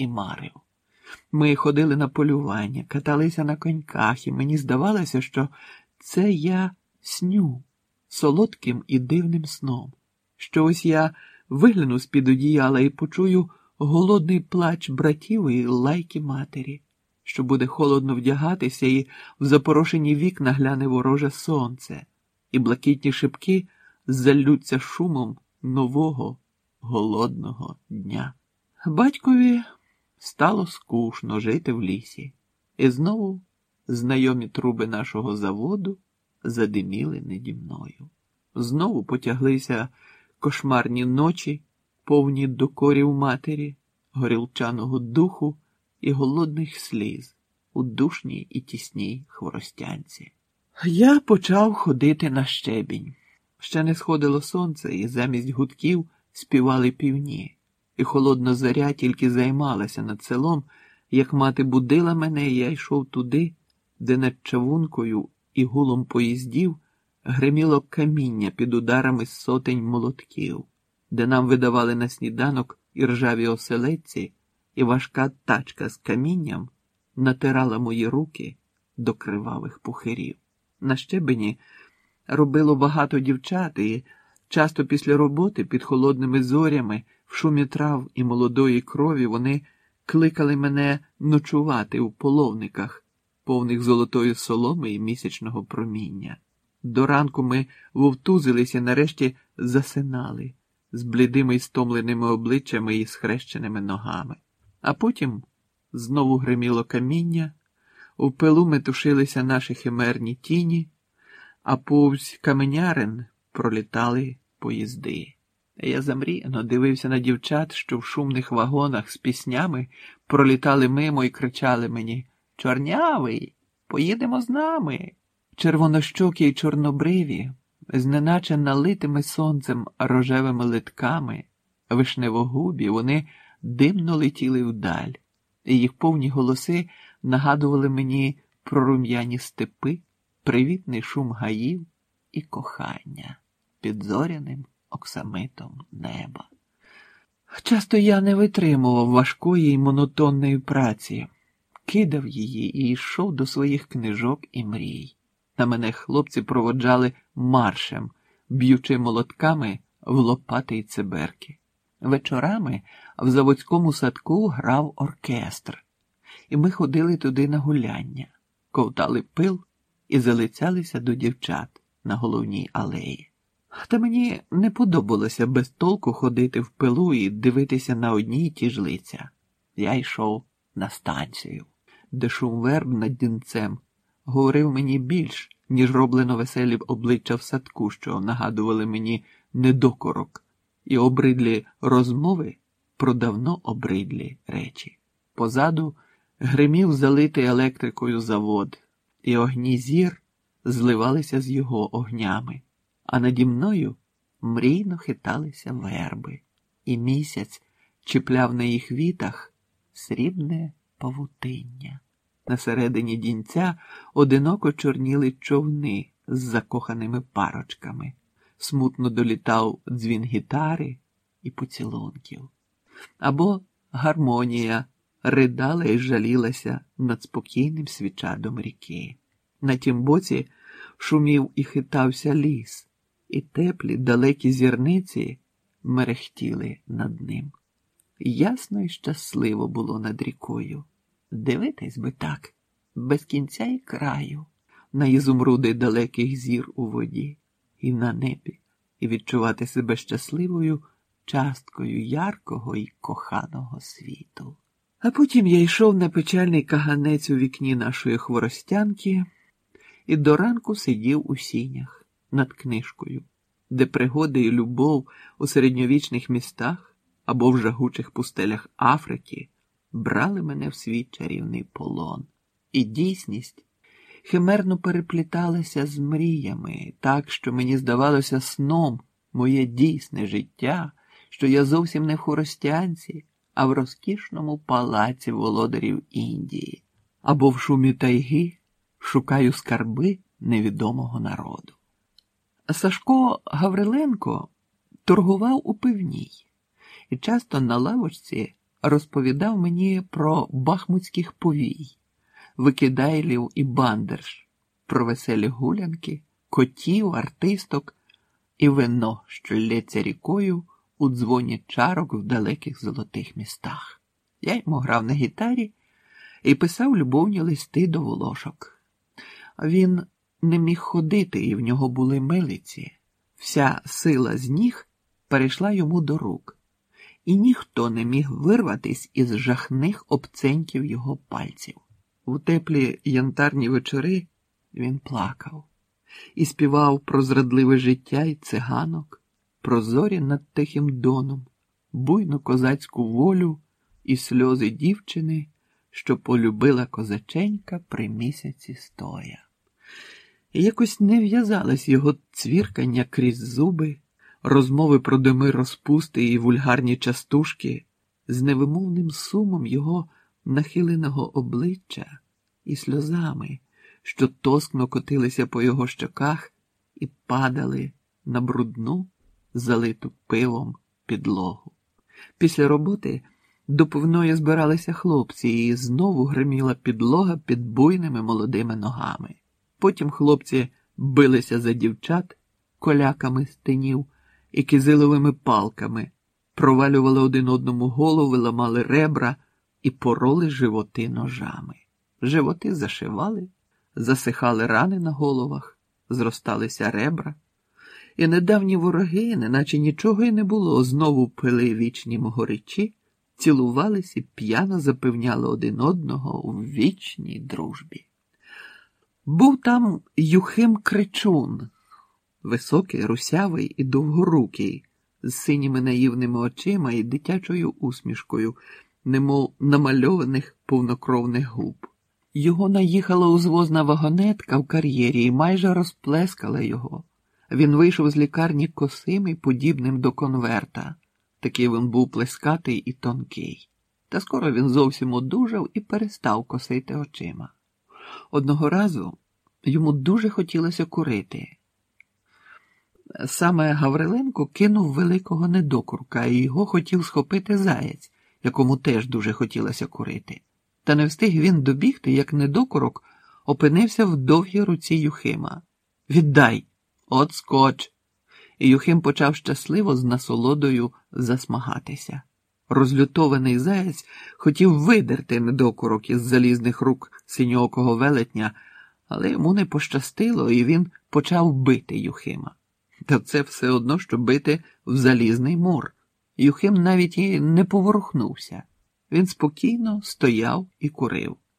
і марив. Ми ходили на полювання, каталися на коньках, і мені здавалося, що це я сню солодким і дивним сном, що ось я вигляну з-під одіяла і почую голодний плач братів і лайки матері, що буде холодно вдягатися, і в запорошені вікна гляне вороже сонце, і блакитні шибки залються шумом нового голодного дня. Батькові стало скучно жити в лісі, і знову знайомі труби нашого заводу задиміли наді мною. Знову потяглися кошмарні ночі, повні докорів матері, горілчаного духу і голодних сліз у душній і тісній хворостянці. Я почав ходити на щебінь. Ще не сходило сонце, і замість гудків співали півні, і холодна заря тільки займалася над селом, як мати будила мене, і я йшов туди, де над чавункою і гулом поїздів гриміло каміння під ударами сотень молотків, де нам видавали на сніданок і ржаві оселедці, і важка тачка з камінням натирала мої руки до кривавих пухирів. На щебені робило багато дівчат, і часто після роботи під холодними зорями, в шумі трав і молодої крові вони кликали мене ночувати у половниках, повних золотої соломи і місячного проміння. До ранку ми вовтузилися і нарешті засинали з блідими й стомленими обличчями і схрещеними ногами. А потім знову гриміло каміння, у пилу метушилися наші химерні тіні, а повз каменярин пролітали поїзди. Я замріяно дивився на дівчат, що в шумних вагонах з піснями пролітали мимо і кричали мені Чорнявий, поїдемо з нами. Червонощокі й чорнобриві, з неначе налитими сонцем рожевими литками, вишневогубі, вони димно летіли вдаль, і їх повні голоси нагадували мені про рум'яні степи, привітний шум гаїв і кохання під зоряним оксамитом неба. Часто я не витримував важкої й монотонної праці, кидав її і йшов до своїх книжок і мрій. На мене хлопці проводжали маршем, б'ючи молотками в лопати й циберки. Вечорами в заводському садку грав оркестр, і ми ходили туди на гуляння, ковтали пил і залицялися до дівчат на головній алеї. Та мені не подобалося без толку ходити в пилу і дивитися на одні й ті ж лиця. Я йшов на станцію, де шум верб над дінцем говорив мені більш, ніж роблено веселі обличчя в садку, що нагадували мені недокорок, і обридлі розмови про давно обридлі речі. Позаду гримів залитий електрикою завод, і огні зір зливалися з його огнями, а наді мною мрійно хиталися верби, і місяць чіпляв на їх вітах срібне павутиння. На середині дінця одиноко чорніли човни з закоханими парочками, смутно долітав дзвін гітари і поцілунків. Або гармонія ридала і жалілася над спокійним свічадом ріки. На тім боці шумів і хитався ліс, і теплі далекі зірниці мерехтіли над ним. Ясно і щасливо було над рікою. Дивитись би так, без кінця і краю, на ізумруди далеких зір у воді і на небі, і відчувати себе щасливою часткою яркого і коханого світу. А потім я йшов на печальний каганець у вікні нашої хворостянки і до ранку сидів у сінях над книжкою, де пригоди і любов у середньовічних містах або в жагучих пустелях Африки брали мене в свій чарівний полон, і дійсність химерно перепліталася з мріями, так що мені здавалося сном моє дійсне життя, що я зовсім не в хоростянці, а в розкішному палаці володарів Індії, або в шумі тайги шукаю скарби невідомого народу. Сашко Гавриленко торгував у пивній і часто на лавочці розповідав мені про бахмутських повій, викидайлів і бандерш, про веселі гулянки, котів, артисток і вино, що лється рікою у дзвоні чарок в далеких золотих містах. Я йому грав на гітарі і писав любовні листи до волошок. Він не міг ходити, і в нього були милиці. Вся сила з ніг перейшла йому до рук, і ніхто не міг вирватись із жахних обценьків його пальців. У теплі янтарні вечори він плакав і співав про зрадливе життя і циганок, про зорі над тихим доном, буйну козацьку волю і сльози дівчини, що полюбила козаченька при місяці стоя. І якось не в'язалось його цвіркання крізь зуби, розмови про дими розпусти і вульгарні частушки з невимовним сумом його нахиленого обличчя і сльозами, що тоскно котилися по його щоках і падали на брудну, залиту пивом підлогу. Після роботи до пивної збиралися хлопці, і знову гриміла підлога під буйними молодими ногами. Потім хлопці билися за дівчат коляками з тинів і кизиловими палками, провалювали один одному голови, ламали ребра і пороли животи ножами. Животи зашивали, засихали рани на головах, зросталися ребра, і недавні вороги, неначе нічого й не було, знову пили вічні могоричі, цілувались і п'яно запевняли один одного у вічній дружбі. Був там Юхим Кричун, високий, русявий і довгорукий, з синіми наївними очима і дитячою усмішкою, немов намальованих повнокровних губ. Його наїхала узвозна вагонетка в кар'єрі і майже розплескала його. Він вийшов з лікарні косим і подібним до конверта. Такий він був плескатий і тонкий. Та скоро він зовсім одужав і перестав косити очима. Одного разу йому дуже хотілося курити. Саме Гавриленко кинув великого недокурка, і його хотів схопити заєць, якому теж дуже хотілося курити. Та не встиг він добігти, як недокурок опинився в довгій руці Юхима. Віддай, от скоч. І Юхим почав щасливо з насолодою засмагатися. Розлютований заяць хотів видерти недокурок із залізних рук синьокого велетня, але йому не пощастило, і він почав бити Юхима. Та це все одно, що бити в залізний мур. Юхим навіть і не поворухнувся. Він спокійно стояв і курив.